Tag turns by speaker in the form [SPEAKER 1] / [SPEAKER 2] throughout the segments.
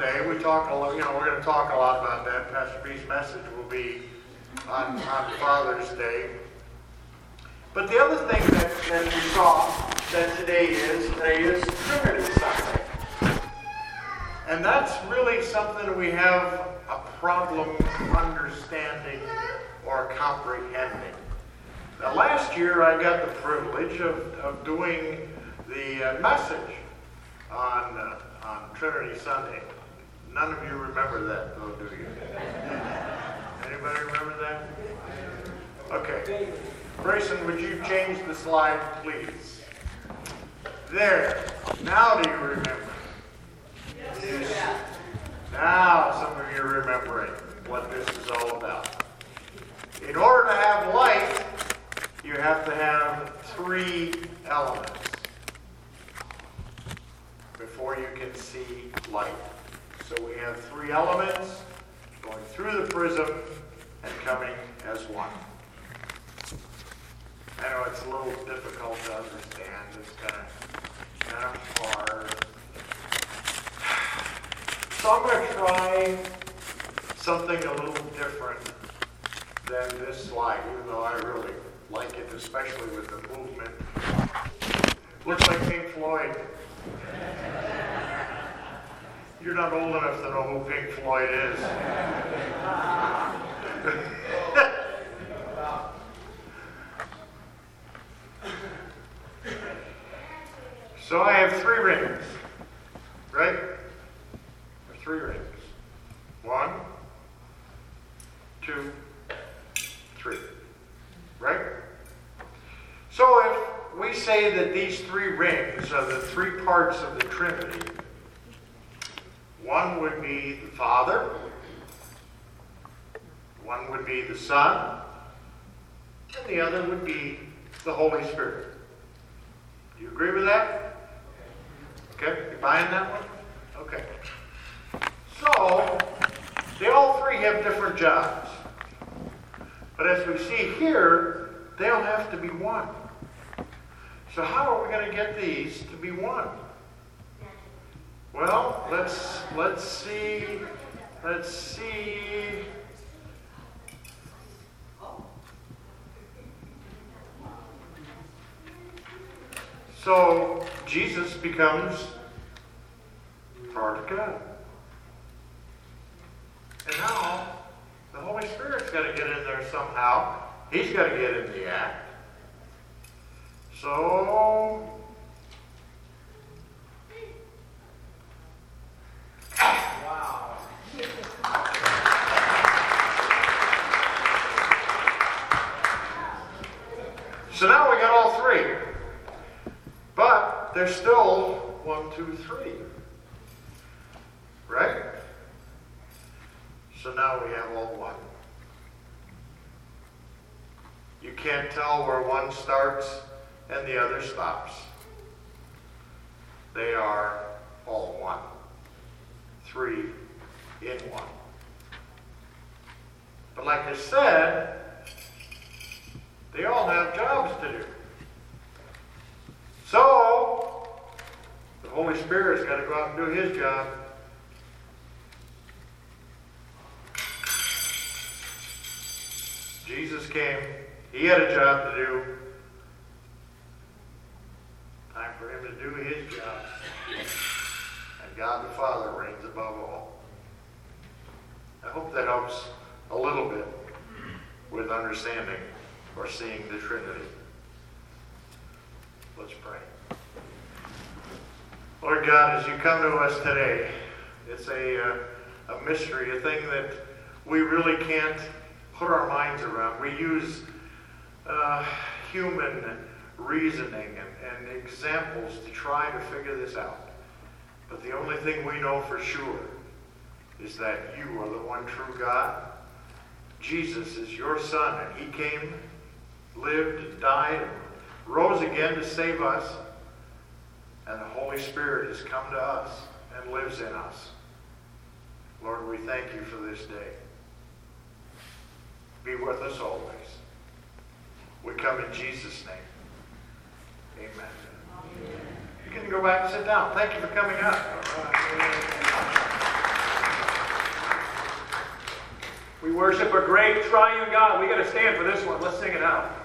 [SPEAKER 1] Father's Day, we talk a lot, you know, we're going to talk a lot about that. Pastor B's message will be on, on Father's Day. But the other thing that, that we saw that today is, today is Trinity Sunday. And that's really something we have a problem understanding or comprehending. Now, last year I got the privilege of, of doing the uh, message on, uh, on Trinity Sunday. None of you remember that, though, do you? Anybody remember that? Okay. Grayson, would you change the slide, please? There. Now do you remember? Yes. Now some of you are remembering what this is all about. In order to have light, you have to have three elements before you can see light. So we have three elements going through the prism and coming as one. I know it's a little difficult to understand. It's kind of, kind of hard. So I'm going to try something a little different than this slide, even though I really like it, especially with the movement. Looks like Pink Floyd. You're not old enough to know who Pink Floyd is. so I have three rings, right? Three rings. One, two, three. Right? So if we say that these three rings are the three parts of the Trinity, be the Father, one would be the Son, and the other would be the Holy Spirit. Do you agree with that? Okay, you buying that one? Okay. So, they all three have different jobs. But as we see here, they'll have to be one. So how are we going to get these to be one? Well, let's let's see. Let's see. So Jesus becomes part of God. And now the Holy Spirit's got to get in there somehow. He's got to get in the act. So So now we got all three. But there's still one, two, three. Right? So now we have all one. You can't tell where one starts and the other stops. They are all one. Three in one. But like I said, they all have jobs to do. So, the Holy Spirit's got to go out and do his job. Jesus came. He had a job to do. Time for him to do his job. And God the Father reigns above all. I hope that helps a little bit with understanding or seeing the Trinity. Let's pray. Lord God, as you come to us today, it's a, uh, a mystery, a thing that we really can't put our minds around. We use uh, human reasoning and, and examples to try to figure this out. But the only thing we know for sure is that you are the one true God. Jesus is your Son, and He came, lived, died, rose again to save us, and the Holy Spirit has come to us and lives in us. Lord, we thank you for this day. Be with us always. We come in Jesus' name. Amen. You can go back and sit down. Thank you for coming out.
[SPEAKER 2] We worship a great triune God. We got to stand for this one. Let's sing it out.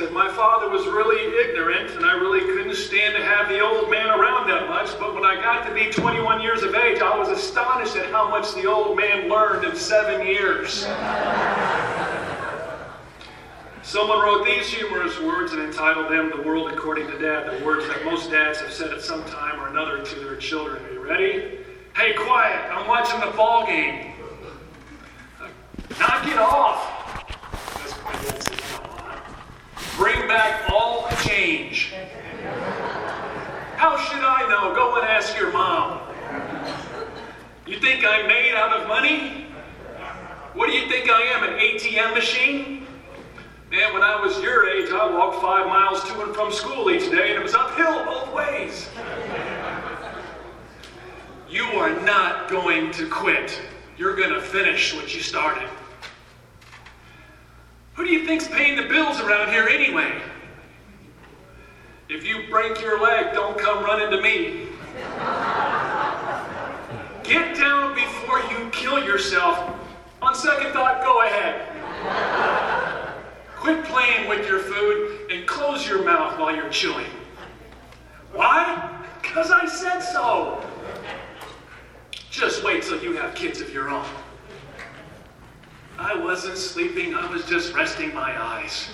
[SPEAKER 3] Said, My father was really ignorant, and I really couldn't stand to have the old man around that much. But when I got to be 21 years of age, I was astonished at how much the old man learned in seven years. Someone wrote these humorous words and entitled them The World According to Dad, the words that most dads have said at some time or another to their children. Are you ready? Hey, quiet, I'm watching the ball game. Uh, knock it off. That's what my dad said, "Come on." Bring back all the change. How should I know? Go and ask your mom. You think I'm made out of money? What do you think I am, an ATM machine? Man, when I was your age, I walked five miles to and from school each day, and it was uphill both ways. You are not going to quit. You're going to finish what you started. Who do you think's paying the bills around here anyway? If you break your leg, don't come running to me. Get down before you kill yourself. On second thought, go ahead. Quit playing with your food and close your mouth while you're chewing. Why? Because I said so. Just wait till you have kids of your own. I wasn't sleeping, I was just resting my eyes.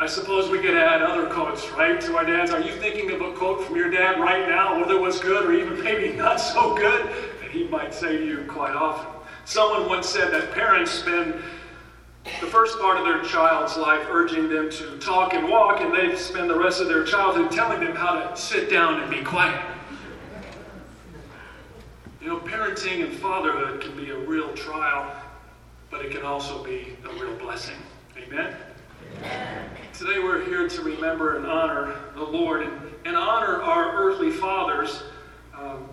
[SPEAKER 3] I suppose we could add other quotes, right, to our dads. Are you thinking of a quote from your dad right now, whether it was good or even maybe not so good, that he might say to you quite often? Someone once said that parents spend the first part of their child's life urging them to talk and walk, and they spend the rest of their childhood telling them how to sit down and be quiet. You know, parenting and fatherhood can be a real trial, but it can also be a real blessing. Amen? Today we're here to remember and honor the Lord and, and honor our earthly fathers. Um,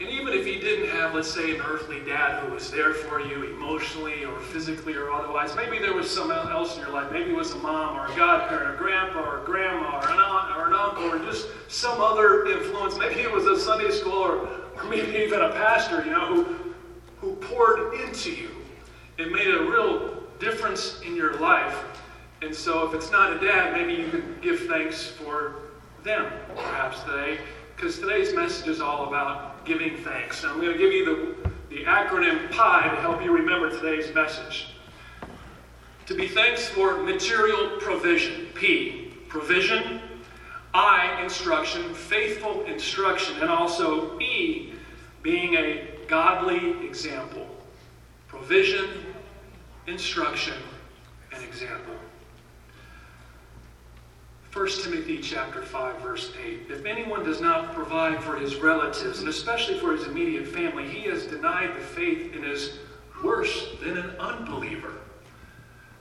[SPEAKER 3] and even if you didn't have, let's say, an earthly dad who was there for you emotionally or physically or otherwise, maybe there was someone else in your life. Maybe it was a mom or a godparent, or a grandpa or a grandma or an aunt or an uncle or just some other influence. Maybe it was a Sunday school or, maybe even a pastor, you know, who, who poured into you and made a real difference in your life. And so if it's not a dad, maybe you can give thanks for them perhaps today. Because today's message is all about giving thanks. And I'm going to give you the, the acronym PIE to help you remember today's message. To be thanks for material provision, P, provision, I, instruction, faithful instruction, and also E, being a godly example. Provision, instruction, and example. 1 Timothy chapter 5 verse 8 If anyone does not provide for his relatives and especially for his immediate family he has denied the faith and is worse than an unbeliever.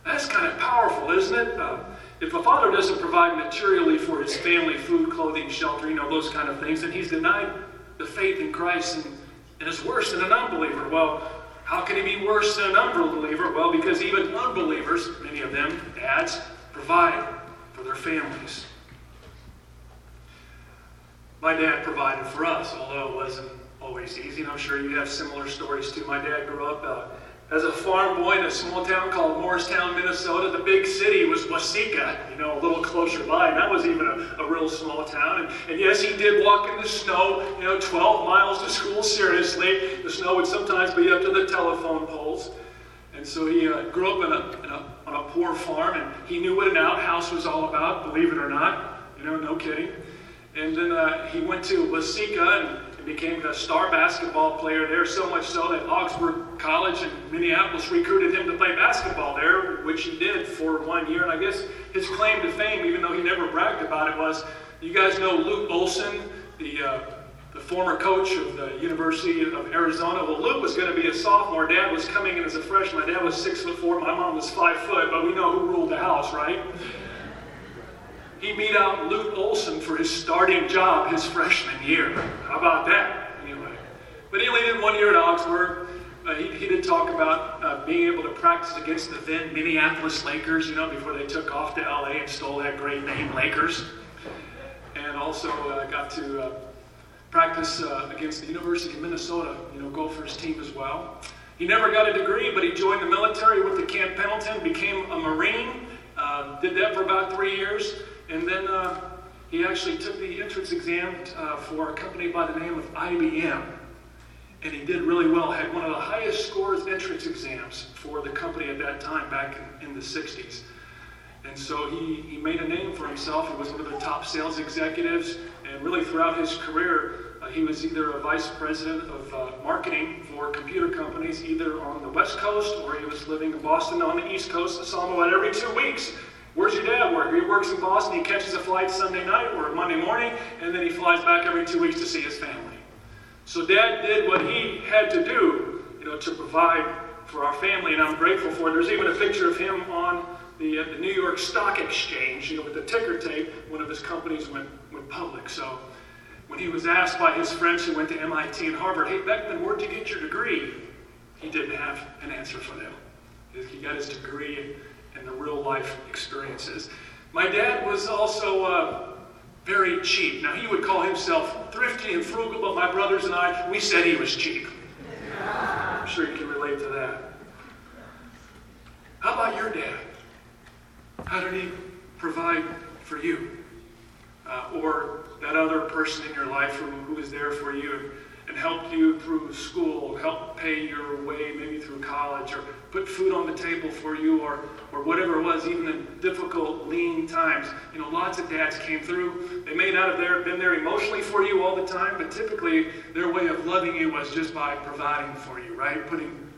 [SPEAKER 3] That's kind of powerful, isn't it? Uh, if a father doesn't provide materially for his family food, clothing, shelter, you know, those kind of things, then he's denied the faith in Christ and, and is worse than an unbeliever. Well, how can he be worse than an unbeliever? Well, because even unbelievers, many of them, dads, provide for their families. My dad provided for us, although it wasn't always easy, and I'm sure you have similar stories too. My dad grew up uh, as a farm boy in a small town called Morristown, Minnesota. The big city was Waseca, you know, a little closer by, and that was even a, a real small town. And, and, yes, he did walk in the snow, you know, 12 miles to school, seriously. The snow would sometimes be up to the telephone poles. And so he uh, grew up in a, in a, on a poor farm, and he knew what an outhouse was all about, believe it or not. You know, no kidding. And then uh, he went to Waseca and, and, became a star basketball player there, so much so that Augsburg College in Minneapolis recruited him to play basketball there, which he did for one year. And I guess his claim to fame, even though he never bragged about it, was you guys know Lute Olson, the uh, the former coach of the University of Arizona. Well, Lute was going to be a sophomore. Dad was coming in as a freshman. My dad was six foot four. My mom was five foot, but we know who ruled the house, right? He beat out Lute Olson for his starting job his freshman year. How about that? Anyway, but he only did one year at Augsburg. Uh, he, he, did talk about uh, being able to practice against the then Minneapolis Lakers, you know, before they took off to LA and stole that great name, Lakers. And also uh, got to practice uh, against the University of Minnesota, you know, Gophers team as well. He never got a degree, but he joined the military, went to Camp Pendleton, became a Marine, uh, did that for about three years, and then uh, he actually took the entrance exam uh, for a company by the name of IBM. And he did really well, had one of the highest scores entrance exams for the company at that time back in, in the 60s. And so he, he made a name for himself. He was one of the top sales executives. And really throughout his career, uh, he was either a vice president of uh, marketing for computer companies, either on the West Coast or he was living in Boston on the East Coast. I saw him about every two weeks. Where's your dad work? He works in Boston. He catches a flight Sunday night or Monday morning, and then he flies back every two weeks to see his family. So dad did what he had to do, you know, to provide for our family, and I'm grateful for it. There's even a picture of him on the, uh, the New York Stock Exchange, you know, with the ticker tape. One of his companies went, went public. So when he was asked by his friends who went to MIT and Harvard, hey, Beckman, where'd you get your degree? He didn't have an answer for them. He got his degree in the real life experiences. My dad was also uh, very cheap. Now, he would call himself thrifty and frugal, but my brothers and I, we said he was cheap. I'm sure you can relate to that. How about your dad? How did he provide for you? Uh, or that other person in your life who, who was there for you and, helped you through school, helped pay your way maybe through college, or put food on the table for you, or, or whatever it was, even in difficult, lean times. You know, lots of dads came through. They may not have there, been there emotionally for you all the time, but typically their way of loving you was just by providing for you, right? Putting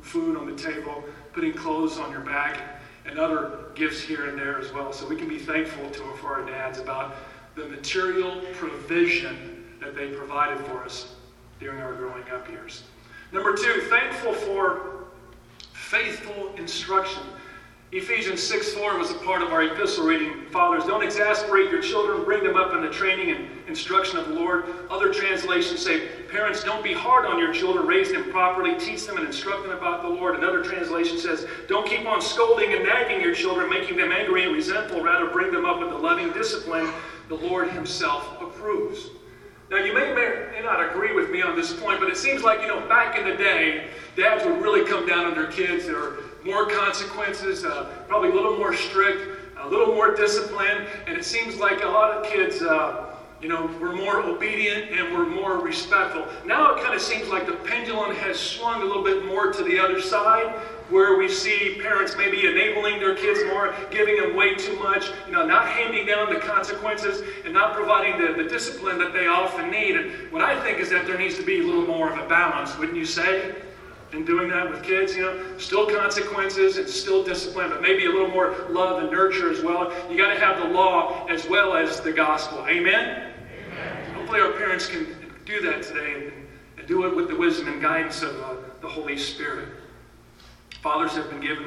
[SPEAKER 3] food on the table, putting clothes on your back, and other gifts here and there as well. So we can be thankful to for our dads about the material provision that they provided for us during our growing up years. Number two, thankful for faithful instruction. Ephesians 6 4 was a part of our epistle reading. Fathers, don't exasperate your children, bring them up in the training and instruction of the Lord. Other translations say, Parents, don't be hard on your children, raise them properly, teach them and instruct them about the Lord. Another translation says, Don't keep on scolding and nagging your children, making them angry and resentful. Rather, bring them up with the loving discipline the Lord Himself approves. Now, you may, may not agree with me on this point, but it seems like, you know, back in the day, dads would really come down on their kids. There were more consequences, uh, probably a little more strict, a little more discipline, and it seems like a lot of kids, uh, you know, were more obedient and were more respectful. Now it kind of seems like the pendulum has swung a little bit more to the other side, where we see parents maybe enabling their kids more, giving them way too much, you know, not handing down the consequences and not providing the, the discipline that they often need. And what I think is that there needs to be a little more of a balance, wouldn't you say? In doing that with kids, you know, still consequences and still discipline, but maybe a little more love and nurture as well. You got to have the law as well as the gospel. Amen? Amen. Hopefully, our parents can do that today and, and do it with the wisdom and guidance of uh, the Holy Spirit. Fathers have been given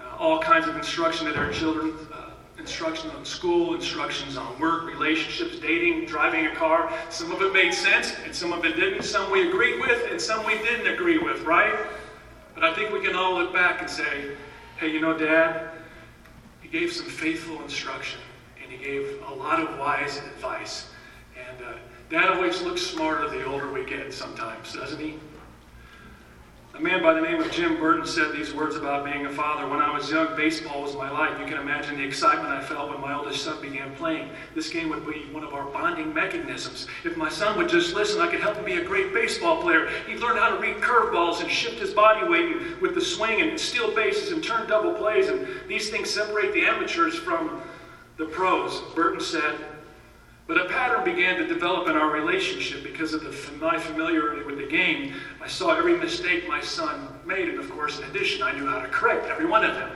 [SPEAKER 3] uh, all kinds of instruction to their children uh, instruction on school, instructions on work, relationships, dating, driving a car. Some of it made sense, and some of it didn't. Some we agreed with, and some we didn't agree with, right? But I think we can all look back and say, hey, you know, Dad, he gave some faithful instruction, and he gave a lot of wise advice. And uh, Dad always looks smarter the older we get sometimes, doesn't he? A man by the name of Jim Burton said these words about being a father. When I was young, baseball was my life. You can imagine the excitement I felt when my oldest son began playing. This game would be one of our bonding mechanisms. If my son would just listen, I could help him be a great baseball player. He'd learn how to read curveballs and shift his body weight with the swing and steal bases and turn double plays. And these things separate the amateurs from the pros. Burton said, but a pattern began to develop in our relationship because of the, my familiarity with the game. I saw every mistake my son made, and of course, in addition, I knew how to correct every one of them.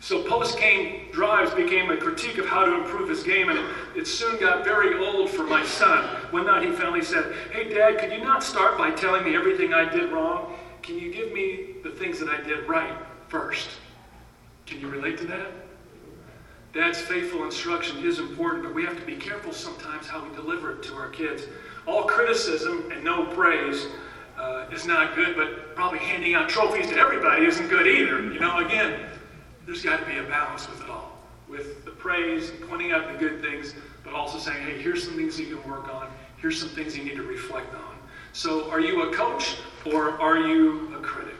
[SPEAKER 3] So post-game drives became a critique of how to improve his game, and it, it soon got very old for my son. One night he finally said, Hey, Dad, could you not start by telling me everything I did wrong? Can you give me the things that I did right first? Can you relate to that? Dad's faithful instruction is important, but we have to be careful sometimes how we deliver it to our kids. All criticism and no praise uh, is not good, but probably handing out trophies to everybody isn't good either. You know, again, there's got to be a balance with it all. with the praise and pointing out the good things, but also saying, hey, here's some things you can work on. Here's some things you need to reflect on. So, are you a coach or are you a critic?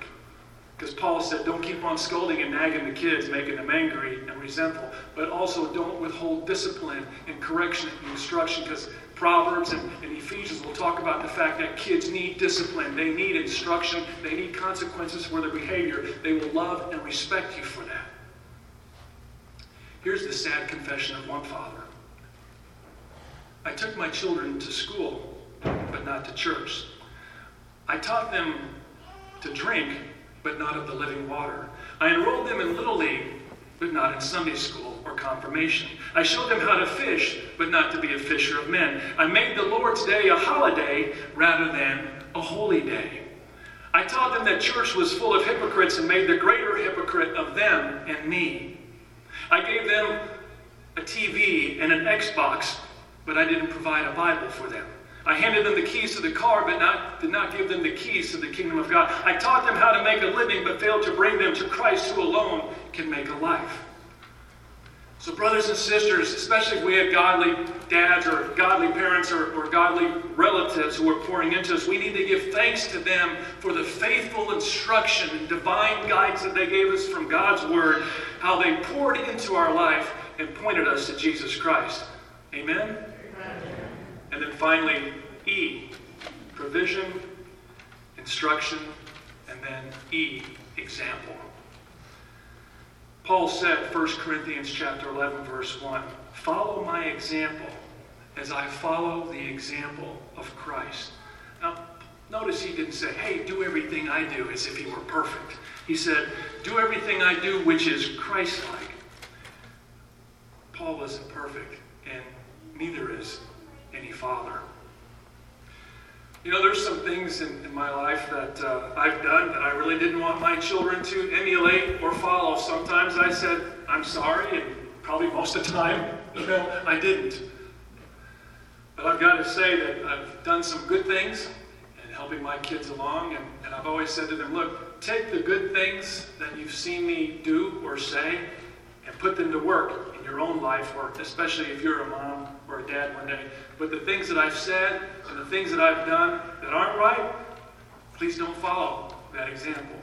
[SPEAKER 3] Because Paul said, don't keep on scolding and nagging the kids, making them angry and resentful. But also, don't withhold discipline and correction and instruction, because Proverbs and, and, Ephesians will talk about the fact that kids need discipline, they need instruction, they need consequences for their behavior. They will love and respect you for that. Here's the sad confession of one father I took my children to school, but not to church. I taught them to drink, but not of the living water. I enrolled them in Little League, but not in Sunday school or confirmation. I showed them how to fish, but not to be a fisher of men. I made the Lord's Day a holiday rather than a holy day. I taught them that church was full of hypocrites and made the greater hypocrite of them and me. I gave them a TV and an Xbox, but I didn't provide a Bible for them. I handed them the keys to the car, but not, did not give them the keys to the kingdom of God. I taught them how to make a living, but failed to bring them to Christ, who alone can make a life. So, brothers and sisters, especially if we have godly dads or godly parents or, or godly relatives who are pouring into us, we need to give thanks to them for the faithful instruction and divine guidance that they gave us from God's Word, how they poured into our life and pointed us to Jesus Christ. Amen? And then finally, E, provision, instruction, and then E, example. Paul said, 1 Corinthians chapter 11, verse 1, follow my example as I follow the example of Christ. Now, notice he didn't say, hey, do everything I do as if he were perfect. He said, do everything I do which is Christ like. Paul wasn't perfect, and neither is any father. You know, there's some things in, in my life that uh, I've done that I really didn't want my children to emulate or follow. Sometimes I said, I'm sorry, and probably most of the time, you know, I didn't. But I've got to say that I've done some good things in helping my kids along, and, and I've always said to them, look, take the good things that you've seen me do or say and put them to work your own life, or especially if you're a mom or a dad one day. But the things that I've said and the things that I've done that aren't right, please don't follow that example.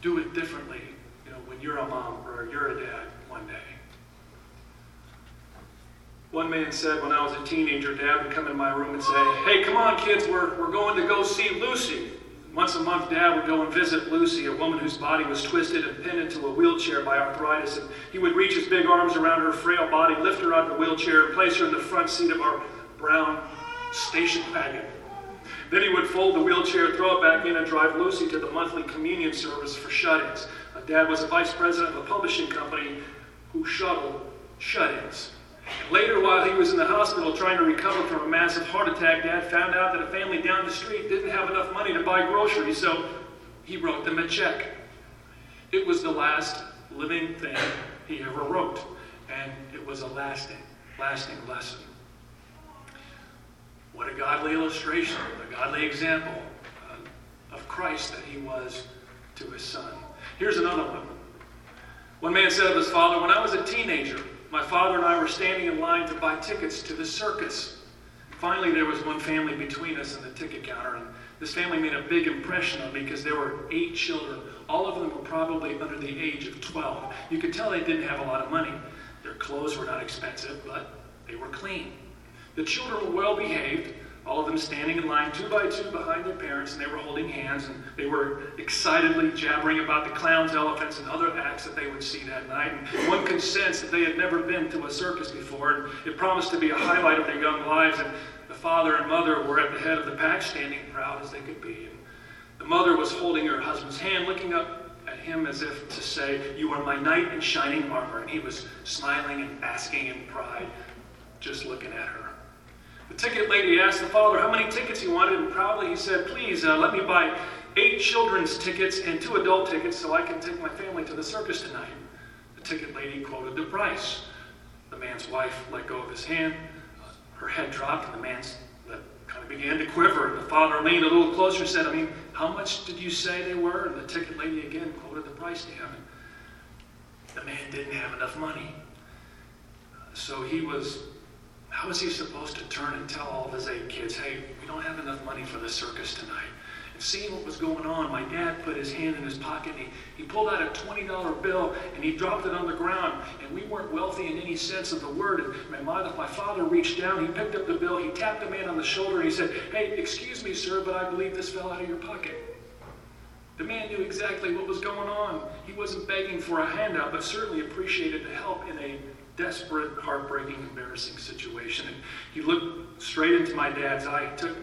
[SPEAKER 3] Do it differently, you know, when you're a mom or you're a dad one day. One man said when I was a teenager, Dad would come in my room and say, Hey, come on, kids, we're, we're going to go see Lucy. Once a month, Dad would go and visit Lucy, a woman whose body was twisted and pinned into a wheelchair by arthritis. And he would reach his big arms around her frail body, lift her out of the wheelchair, and place her in the front seat of our brown station wagon. Then he would fold the wheelchair, throw it back in, and drive Lucy to the monthly communion service for shut ins. Dad was a vice president of a publishing company who shuttled shut ins. Later, while he was in the hospital trying to recover from a massive heart attack, Dad found out that a family down the street didn't have enough money to buy groceries, so he wrote them a check. It was the last living thing he ever wrote, and it was a lasting, lasting lesson. What a godly illustration, a godly example uh, of Christ that he was to his son. Here's another one. One man said of his father, When I was a teenager, my father and I were standing in line to buy tickets to the circus. Finally, there was one family between us and the ticket counter, and this family made a big impression on me because there were eight children. All of them were probably under the age of 12. You could tell they didn't have a lot of money. Their clothes were not expensive, but they were clean. The children were well behaved, all of them standing in line two by two behind their parents, and they were holding hands, and they were excitedly jabbering about the clowns, elephants, and other acts that they would see that night. And one could sense that they had never been to a circus before, and it promised to be a highlight of their young lives. And the father and mother were at the head of the pack, standing proud as they could be. And the mother was holding her husband's hand, looking up at him as if to say, You are my knight in shining armor. And he was smiling and basking in pride, just looking at her. The ticket lady asked the father how many tickets he wanted, and proudly he said, Please uh, let me buy eight children's tickets and two adult tickets so I can take my family to the circus tonight. The ticket lady quoted the price. The man's wife let go of his hand. Her head dropped, and the man's lip kind of began to quiver. And the father leaned a little closer and said, I mean, how much did you say they were? And the ticket lady again quoted the price to him. The man didn't have enough money. So he was, how was he supposed to turn and tell all of his eight kids, hey, we don't have enough money for the circus tonight? And seeing what was going on, my dad put his hand in his pocket and he, he pulled out a $20 bill and he dropped it on the ground. And we weren't wealthy in any sense of the word. And my, mother, my father reached down, he picked up the bill, he tapped the man on the shoulder, and he said, Hey, excuse me, sir, but I believe this fell out of your pocket. The man knew exactly what was going on. He wasn't begging for a handout, but certainly appreciated the help in a desperate, heartbreaking, embarrassing situation. And he looked straight into my dad's eye. He took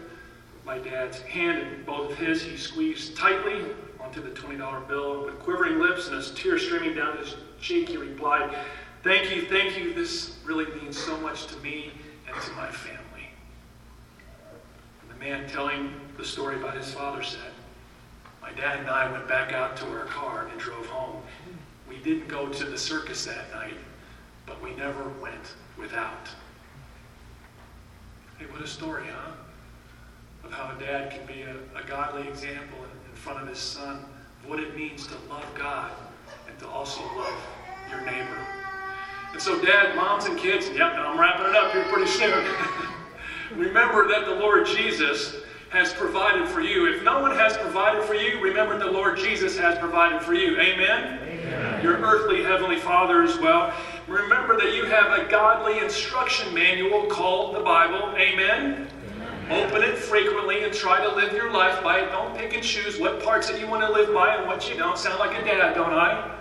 [SPEAKER 3] my dad's hand in both of his. He squeezed tightly onto the $20 bill. With quivering lips and his tear streaming down his cheek, he replied, Thank you, thank you. This really means so much to me and to my family. And the man telling the story about his father said, My dad and I went back out to our car and drove home. We didn't go to the circus that night, but we never went without. Hey, what a story, huh? Of how a dad can be a, a godly example in, in front of his son, of what it means to love God and to also love your neighbor. And so, dad, moms, and kids, yep, I'm wrapping it up here pretty soon. remember that the Lord Jesus has provided for you. If no one has provided for you, remember the Lord Jesus has provided for you. Amen? Amen. Your earthly heavenly Father as well. Remember that you have a godly instruction manual called the Bible. Amen? Open it frequently and try to live your life by it. Don't pick and choose what parts that you want to live by and what you don't. Sound like a dad, don't I?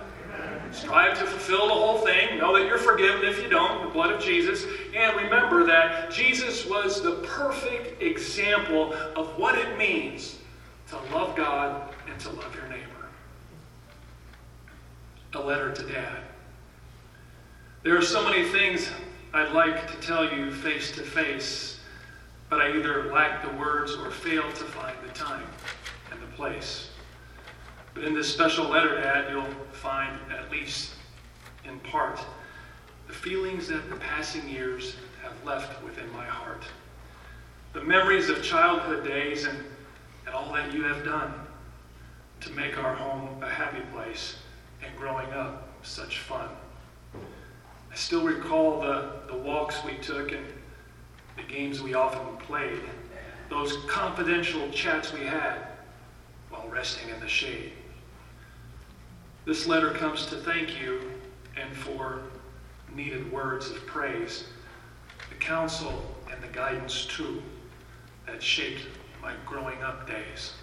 [SPEAKER 3] Strive to fulfill the whole thing. Know that you're forgiven if you don't, the blood of Jesus. And remember that Jesus was the perfect example of what it means to love God and to love your neighbor. A letter to dad. There are so many things I'd like to tell you face to face, but I either lack the words or fail to find the time and the place. But in this special letter, Dad, you'll find, at least in part, the feelings that the passing years have left within my heart. The memories of childhood days and, and all that you have done to make our home a happy place and growing up such fun. I still recall the, the walks we took and the games we often played, those confidential chats we had while resting in the shade. This letter comes to thank you and for needed words of praise, the counsel and the guidance too that shaped my growing up days.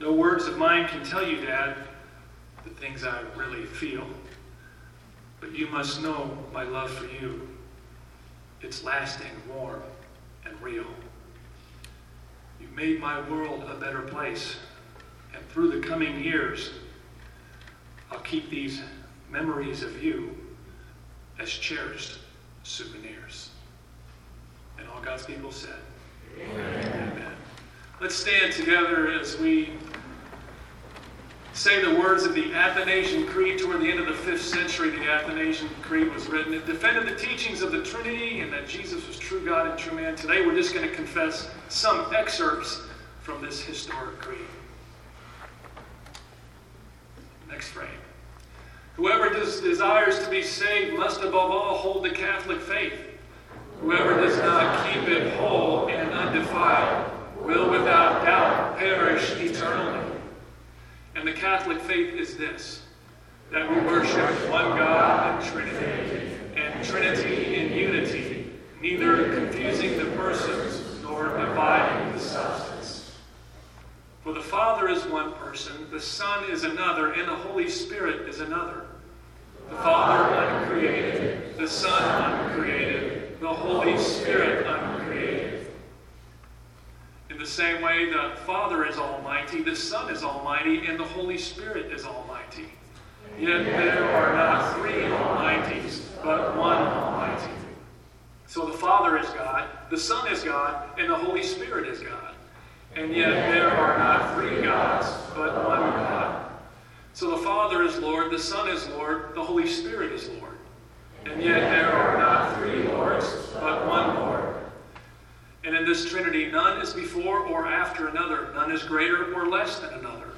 [SPEAKER 3] No words of mine can tell you, Dad, the things I really feel. But you must know my love for you. It's lasting, warm, and real. You've made my world a better place. And through the coming years, I'll keep these memories of you as cherished souvenirs. And all God's people said, Amen. Amen. Let's stand together as we say the words of the Athanasian Creed toward the end of the fifth century. The Athanasian Creed was written. It defended the teachings of the Trinity and that Jesus was true God and true man. Today we're just going to confess some excerpts from this historic creed. Next frame. Whoever des- desires to be saved must above all hold the Catholic faith. Whoever does not keep it whole and undefiled will without doubt perish eternally. And the Catholic faith is this that we worship one God in Trinity, and Trinity in unity, neither confusing the persons nor dividing the substance. For the Father is one person, the Son is another, and the Holy Spirit is another. The Father uncreated, the Son uncreated, the Holy Spirit uncreated. The same way, the Father is almighty, the Son is almighty, and the Holy Spirit is almighty. Yet there are not three almighties, but one almighty. So the Father is God, the Son is God, and the Holy Spirit is God. And yet there are not three gods, but one God. So the Father is Lord, the Son is Lord, the Holy Spirit is Lord. And yet there are not three Lords, but one Lord. And in this Trinity, none is before or after another, none is greater or less than another.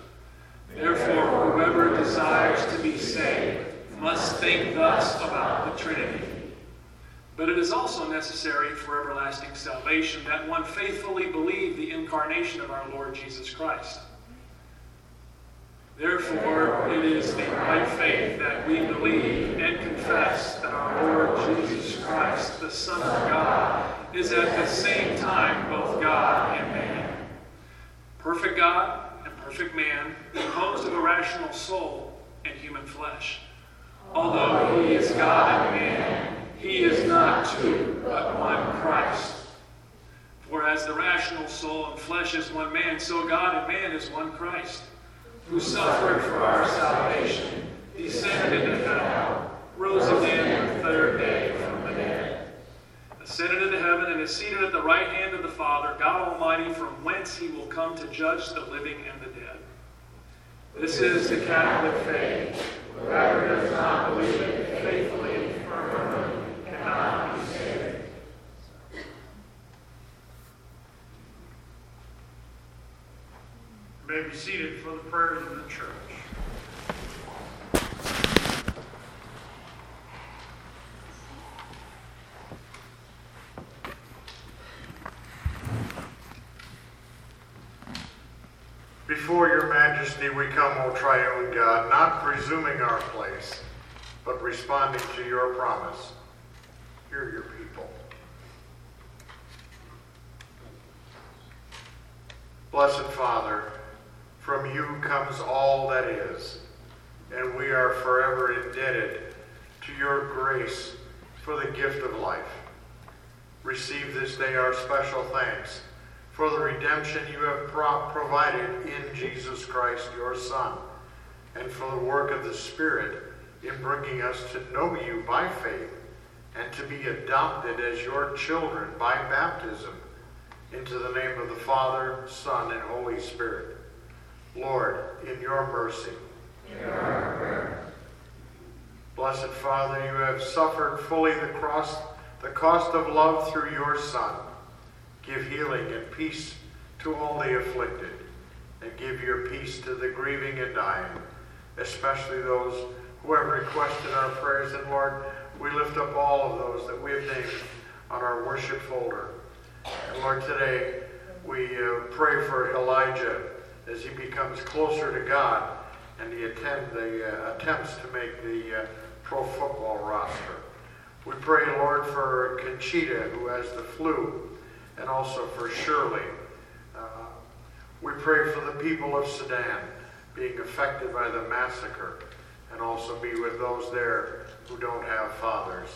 [SPEAKER 3] Therefore, whoever desires to be saved must think thus about the Trinity. But it is also necessary for everlasting salvation that one faithfully believe the incarnation of our Lord Jesus Christ. Therefore, it is the right faith that we believe and confess that our Lord Jesus Christ, the Son of God, is at the same time both God and man. Perfect God and perfect man, composed of a rational soul and human flesh. Although he is God and man, he is not two, but one Christ. For as the rational soul and flesh is one man, so God and man is one Christ, who suffered for our salvation, descended into hell, rose again the third day ascended into heaven, and is seated at the right hand of the Father, God Almighty, from whence he will come to judge the living and the dead. This is the Catholic faith. Whoever does not believe it faithfully and firmly cannot be saved.
[SPEAKER 1] May be seated for the prayers of the church. Before your majesty we come, O triune God, not presuming our place, but responding to your promise. Hear your people. Blessed Father, from you comes all that is, and we are forever indebted to your grace for the gift of life. Receive this day our special thanks for the redemption you have pro- provided in Jesus Christ, your Son, and for the work of the Spirit in bringing us to know you by faith and to be adopted as your children by baptism into the name of the Father, Son, and Holy Spirit. Lord, in your mercy. Blessed Father, you have suffered fully the cross, the cost of love through your Son. Give healing and peace to all the afflicted, and give your peace to the grieving and dying, especially those who have requested our prayers. And Lord, we lift up all of those that we have named on our worship folder. And Lord, today we uh, pray for Elijah as he becomes closer to God and he attend the uh, attempts to make the uh, pro football roster. We pray, Lord, for Conchita, who has the flu, and also for Shirley. Uh, we pray for the people of Sudan being affected by the massacre, and also be with those there who don't have fathers.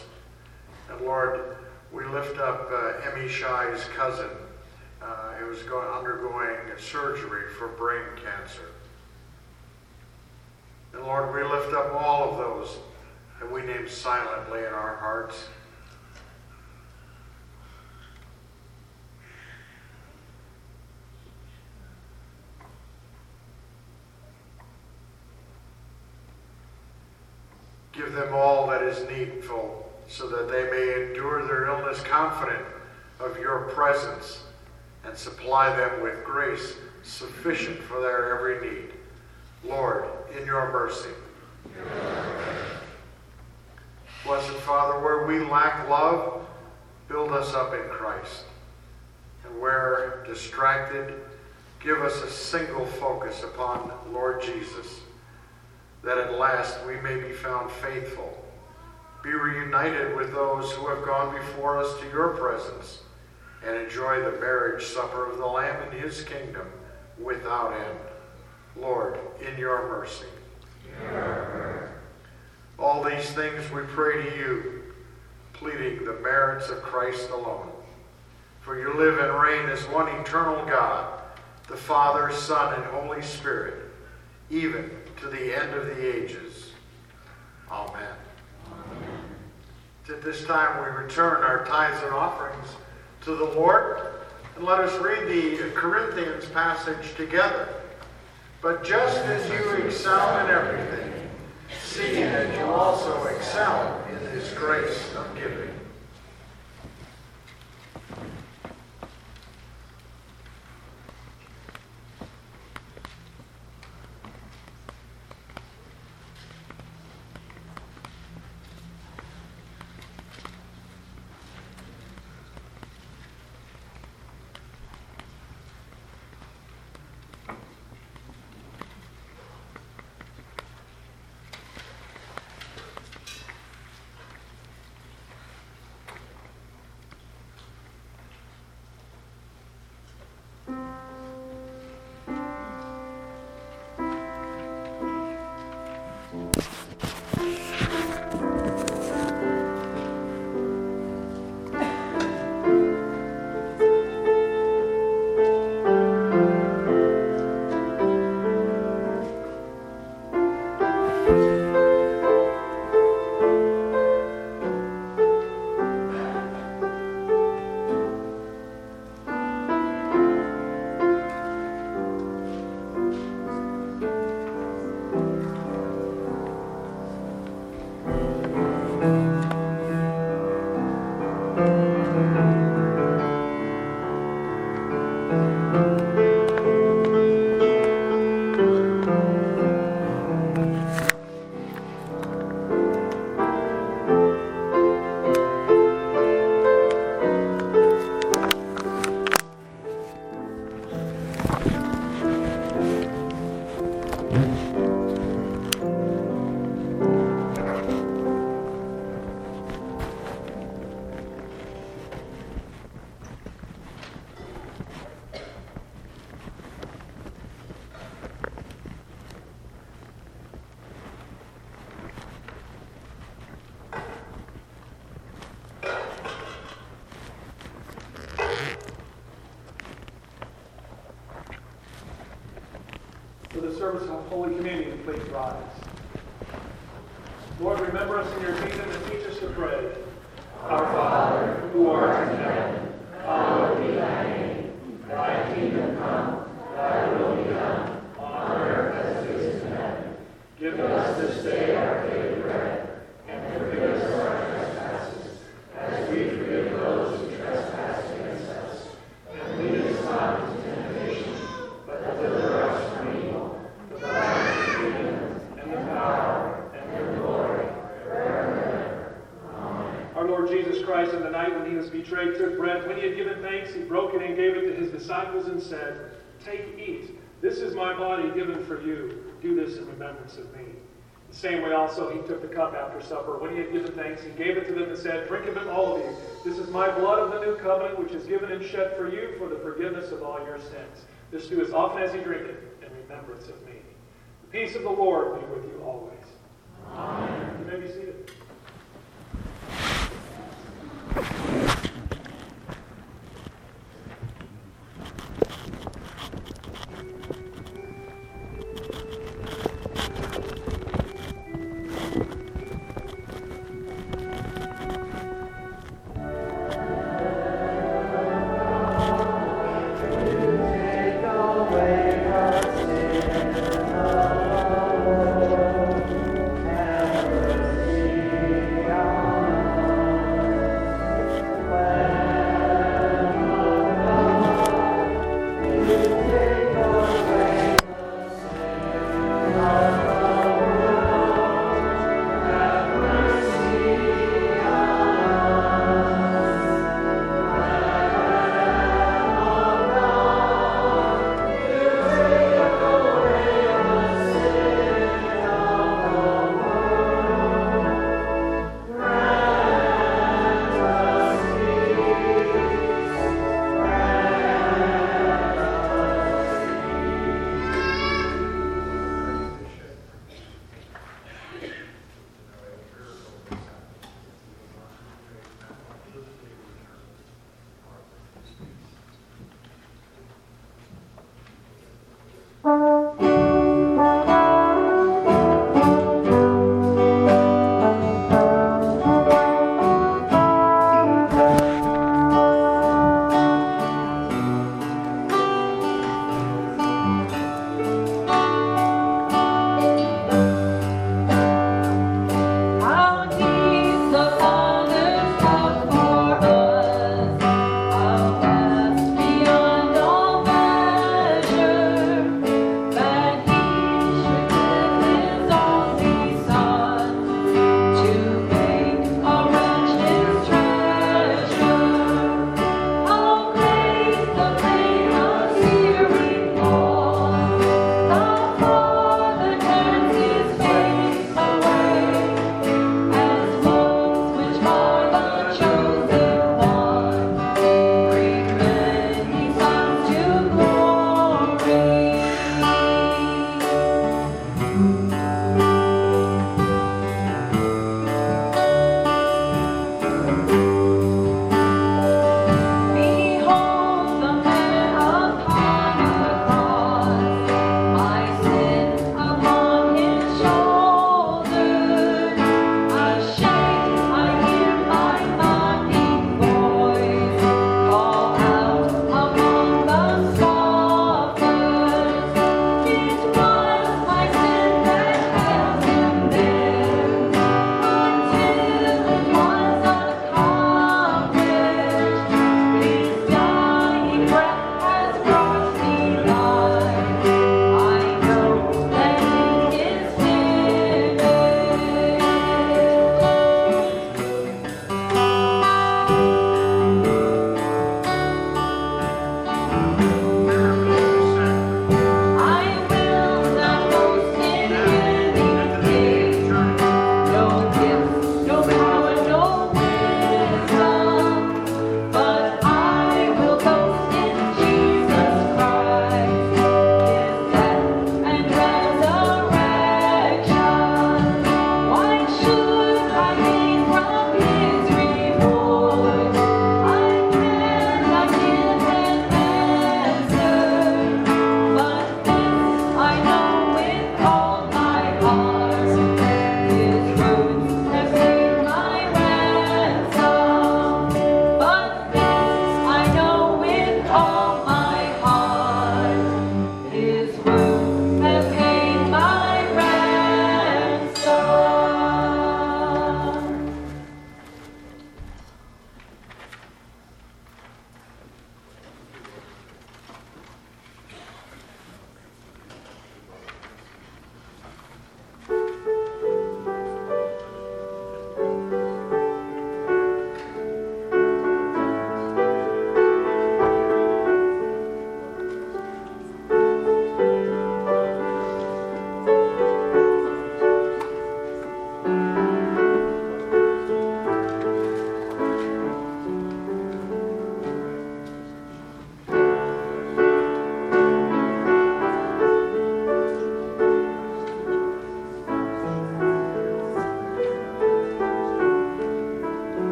[SPEAKER 1] And Lord, we lift up uh, Emmy Shai's cousin, uh, who is going, undergoing surgery for brain cancer. And Lord, we lift up all of those that we name silently in our hearts. Give them all that is needful so that they may endure their illness confident of your presence and supply them with grace sufficient for their every need. Lord, in your mercy. Blessed Father, where we lack love, build us up in Christ. And where distracted, give us a single focus upon Lord Jesus, that at last we may be found faithful. Be reunited with those who have gone before us to your presence and enjoy the marriage supper of the Lamb in his kingdom without end. Lord, in your mercy. All these things we pray to you, pleading the merits of Christ alone. For you live and reign as one eternal God, the Father, Son, and Holy Spirit, even to the end of the ages. Amen. Amen. At this time, we return our tithes and offerings to the Lord, and let us read the Corinthians passage together. But just as you excel in everything, see that you also excel in this grace of giving.
[SPEAKER 3] Service of Holy Communion, please rise. Lord, remember us in your kingdom and teach us to pray. Our Father, who art in heaven, hallowed be thy name. Thy kingdom come, thy will be done, on earth as it is in heaven. Give us this day our daily bread, and forgive us our trespasses, as we forgive those who trespass against us. And lead us not into temptation, but deliver us from evil. For thine is the kingdom, and the power, and the glory, forever and ever. Amen. Our Lord Jesus Christ, in the night when he was betrayed, took bread. When he had given thanks, he broke it and gave it to his disciples and said, Take, eat. This is my body given for you. Do this in remembrance of me. The same way also he took the cup after supper. When he had given thanks, he gave it to them and said, Drink of it, all of you. This is my blood of the new covenant, which is given and shed for you for the forgiveness of all your sins. This do as often as you drink it in remembrance of me. The peace of the Lord be with you always. Amen. You may be seated.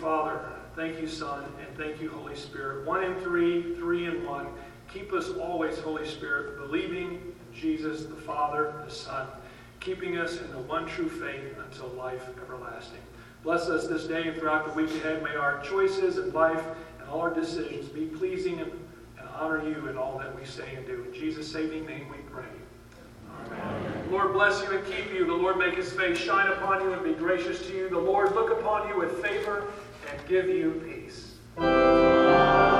[SPEAKER 2] Father. Thank you, Son. And thank you, Holy Spirit. One in three, three in one. Keep us always, Holy Spirit, believing Jesus, the Father, the Son, keeping us in the one true faith until life everlasting. Bless us this day and throughout the week ahead. May our choices in life and all our decisions be pleasing and, and honor you in all that we say and do. In Jesus' saving name we pray. Amen. The Lord bless you and keep you. The Lord make his face shine upon you and be gracious to you. The Lord look upon you with favor and give you peace.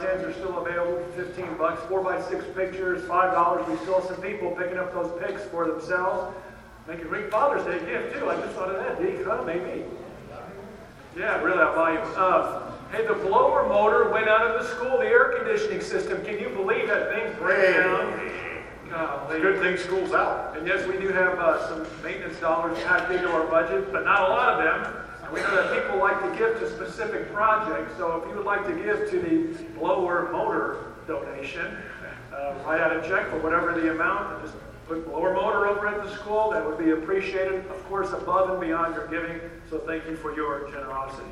[SPEAKER 3] Mural, 8 by 10s, are still available for 15 bucks. 4 by 6 pictures, $5. We still have some people picking up those pics for themselves. They can bring Father's Day gift, too. I just thought of that. Dee, huh? Maybe. Yeah, really, I'll buy you. Uh, hey, the blower motor went out of the school, the air conditioning system. Can you believe that thing break down? Golly.
[SPEAKER 1] Good thing school's out.
[SPEAKER 3] And yes, we do have uh, some maintenance dollars packed into our budget, but not a lot of them. We know that people like to give to specific projects, so if you would like to give to the blower motor donation, uh, write out a check for whatever the amount, and just put blower motor over at the school, that would be appreciated, of course, above and beyond your giving, so thank you for your generosity.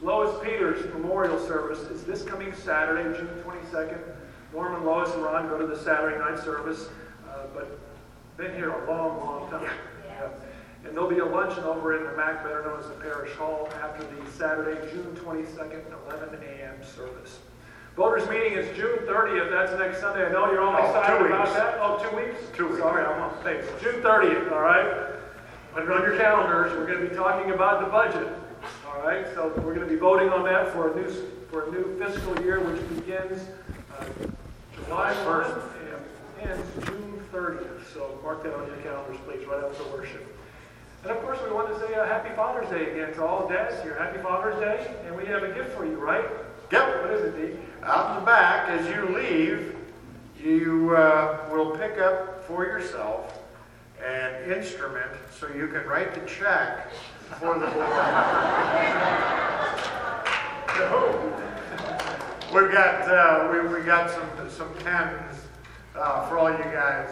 [SPEAKER 3] Lois Peters Memorial Service is this coming Saturday, June 22nd. Norman, Lois, and Ron go to the Saturday night service, uh, but been here a long, long time. Yeah. And there'll be a luncheon over in the MAC, better known as the Parish Hall, after the Saturday, June 22nd, 11 a.m. service. Voters meeting is June 30th, that's next Sunday. I know you're all
[SPEAKER 1] Oh, two
[SPEAKER 3] excited about
[SPEAKER 1] weeks.
[SPEAKER 3] that. Oh, two weeks?
[SPEAKER 1] Two weeks.
[SPEAKER 3] Sorry, I'm off base. June 30th, all right? Put it on your calendars, we're going to be talking about the budget. All right, so we're going to be voting on that for a new, for a new fiscal year, which begins uh, July 1st and ends June 30th. So mark that on your calendars, please, right after worship. And of course, we want to say a happy Father's Day again to all dads here. Happy Father's Day, and we have a gift for you, right?
[SPEAKER 1] Yep.
[SPEAKER 3] What is it, Dee?
[SPEAKER 1] Out in the back, as you leave, you uh, will pick up for yourself an instrument so you can write the check for the We've got, uh, we, we got some, some pens, uh, for all you guys,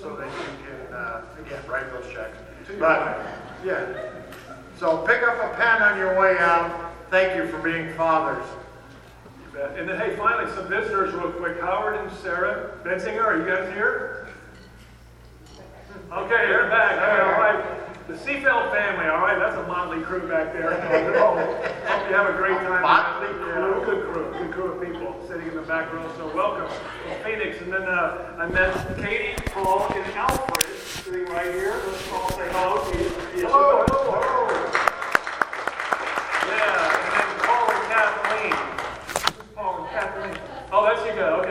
[SPEAKER 1] so that you can, uh, again, write those checks. But, yeah. So pick up a pen on your way out. Thank you for being fathers.
[SPEAKER 3] You bet. And then, hey, finally, some visitors real quick. Howard and Sarah Bensinger, are you guys here? Okay, they're back. All right, all right. The Seafeld family, all right, that's a motley crew back there. Hope you have a great time.
[SPEAKER 1] Motley
[SPEAKER 3] Yeah, good crew, good crew of people sitting in the back row, so welcome Phoenix. And then uh, I met Katie, Paul, and Alfred sitting right here. Let's all say hello to you.
[SPEAKER 1] Hello, hello, hello.
[SPEAKER 3] Yeah, and then Paul and Kathleen. Who's Paul and Kathleen? Oh, that's you guys.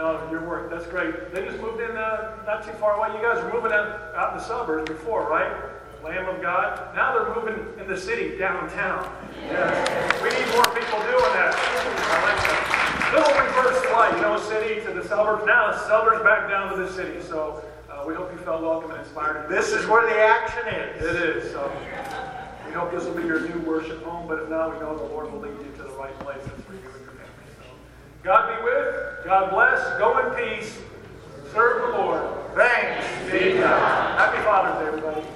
[SPEAKER 3] No, your work. That's great. They just moved in uh, not too far away. You guys were moving out, out in the suburbs before, right? Lamb of God. Now they're moving in the city downtown. Yes. We need more people doing that. I like that. Little reverse flight, you know, city to the suburbs. Now the suburbs back down to the city. So uh, we hope you felt welcome and inspired.
[SPEAKER 1] This is where the action is.
[SPEAKER 3] It is. So we hope this will be your new worship home, but if not, we know the Lord will lead you to the right places for you and your family. So God be with, God bless, go in peace, serve the Lord.
[SPEAKER 1] Thanks.
[SPEAKER 3] Be God. Happy Father's Day, everybody.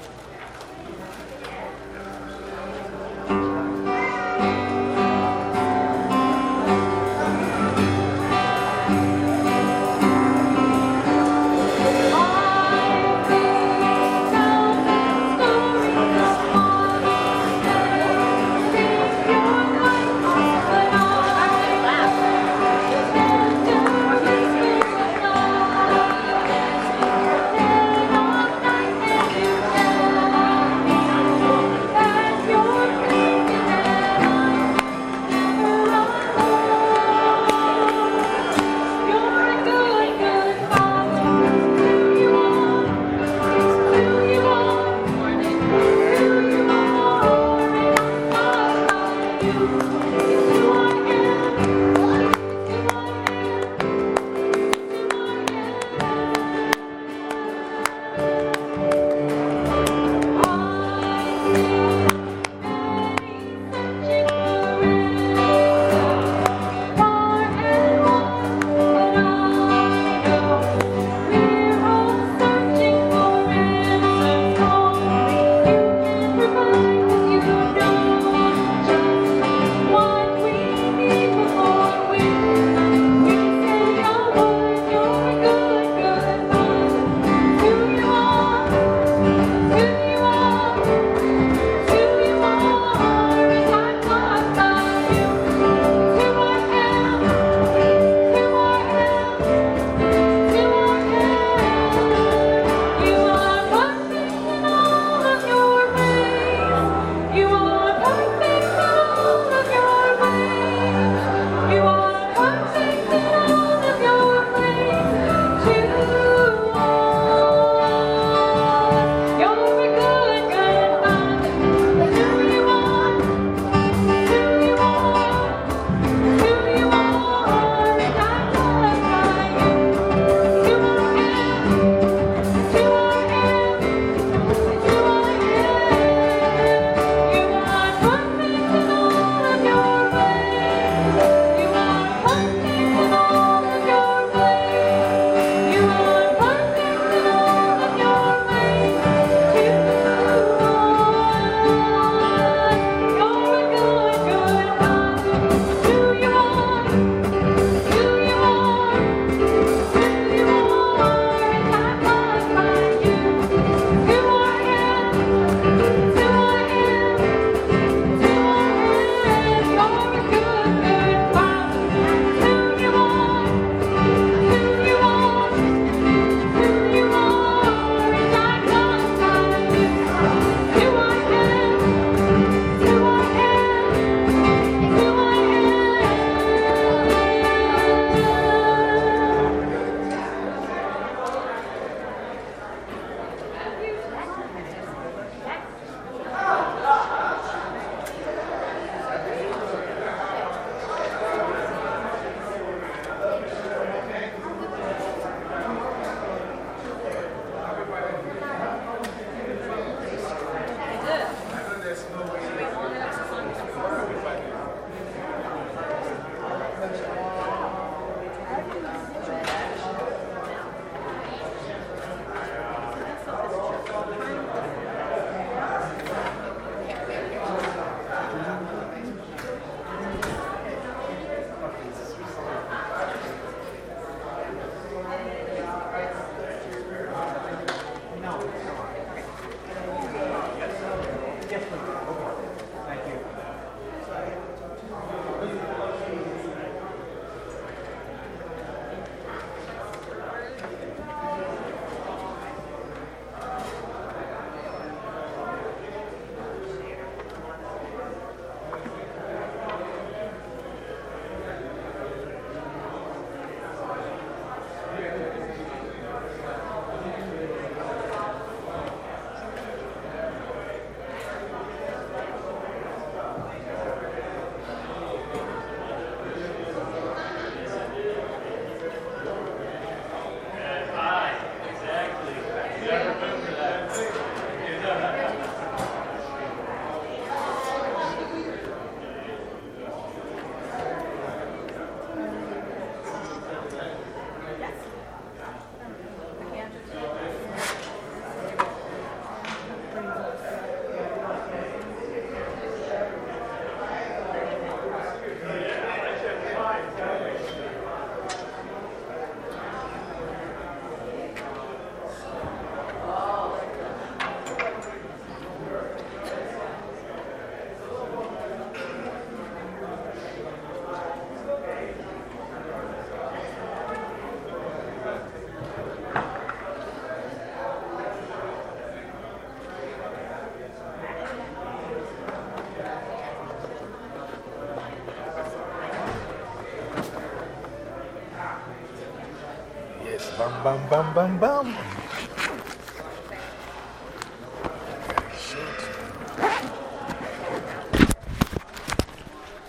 [SPEAKER 4] Bum, bum, bum, bum, bum.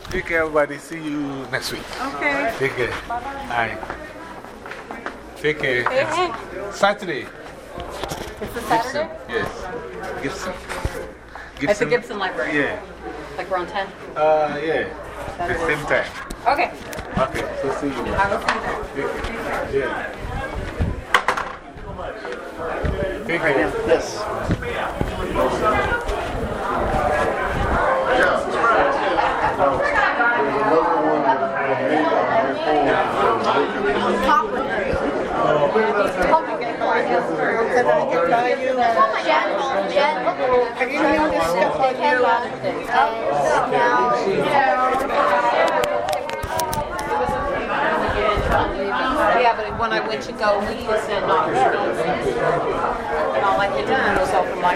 [SPEAKER 4] Take care, everybody. See you next week.
[SPEAKER 5] Okay.
[SPEAKER 4] Take care. Bye. Take care.
[SPEAKER 5] Hey, hey.
[SPEAKER 4] Saturday.
[SPEAKER 5] It's a Saturday?
[SPEAKER 4] Yes. Gibson.
[SPEAKER 5] At the Gibson Library?
[SPEAKER 4] Yeah.
[SPEAKER 5] Like around 10?
[SPEAKER 4] Uh, yeah. The same time.
[SPEAKER 5] Okay.
[SPEAKER 4] Okay, so see you.
[SPEAKER 5] I will see you there.
[SPEAKER 4] Yeah. Take care.
[SPEAKER 5] Yeah, but when I went to go leave, it said not received. And all I had done was open my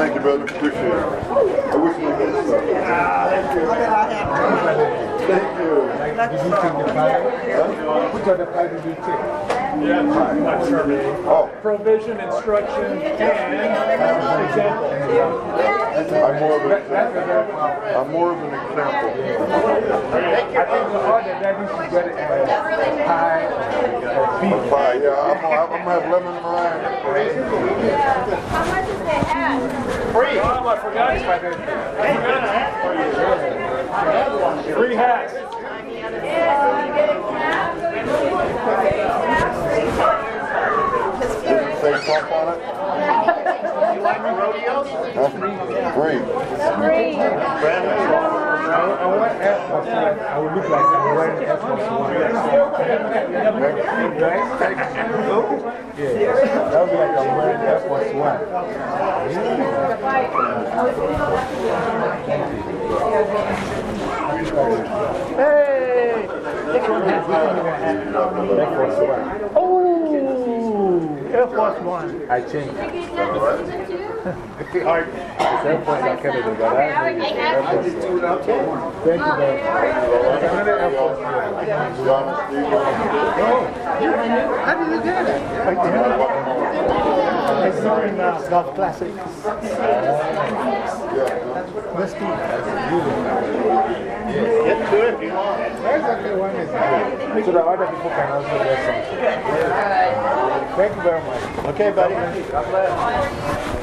[SPEAKER 6] Thank you, brother. Appreciate it. I wish we had some. Thank you.
[SPEAKER 4] Did you take the file? Which other file did you take?
[SPEAKER 2] Yeah, not survey.
[SPEAKER 6] Oh,
[SPEAKER 2] Provision, instruction, and example.
[SPEAKER 6] I'm more of an example. I'm more of an example.
[SPEAKER 4] I think the order that you should get a pie or beef.
[SPEAKER 6] Bye. Yeah, I'm, gonna- I'm gonna have lemon meringue.
[SPEAKER 2] Oh, I forgot. I forgot. Free hats.
[SPEAKER 6] Does it say Trump on it? You like rodeos? Free.
[SPEAKER 4] I, I want Air Force One. I would look like I'm wearing Air Force One. Right? Yeah. That would be like I'm wearing Air Force One. Hey! Air One.
[SPEAKER 2] Oh, Air Force One.
[SPEAKER 4] I changed. It's Air Force Academy, but I have Air Force One. Thank you very much. It's another Air Force One.
[SPEAKER 6] John
[SPEAKER 4] How did you get it?
[SPEAKER 2] I saw in uh, Golf Classic.
[SPEAKER 4] Get to it if you want. Okay, one is good. So that other people can also get something. Thank you very much.
[SPEAKER 7] Okay, buddy.
[SPEAKER 4] God bless.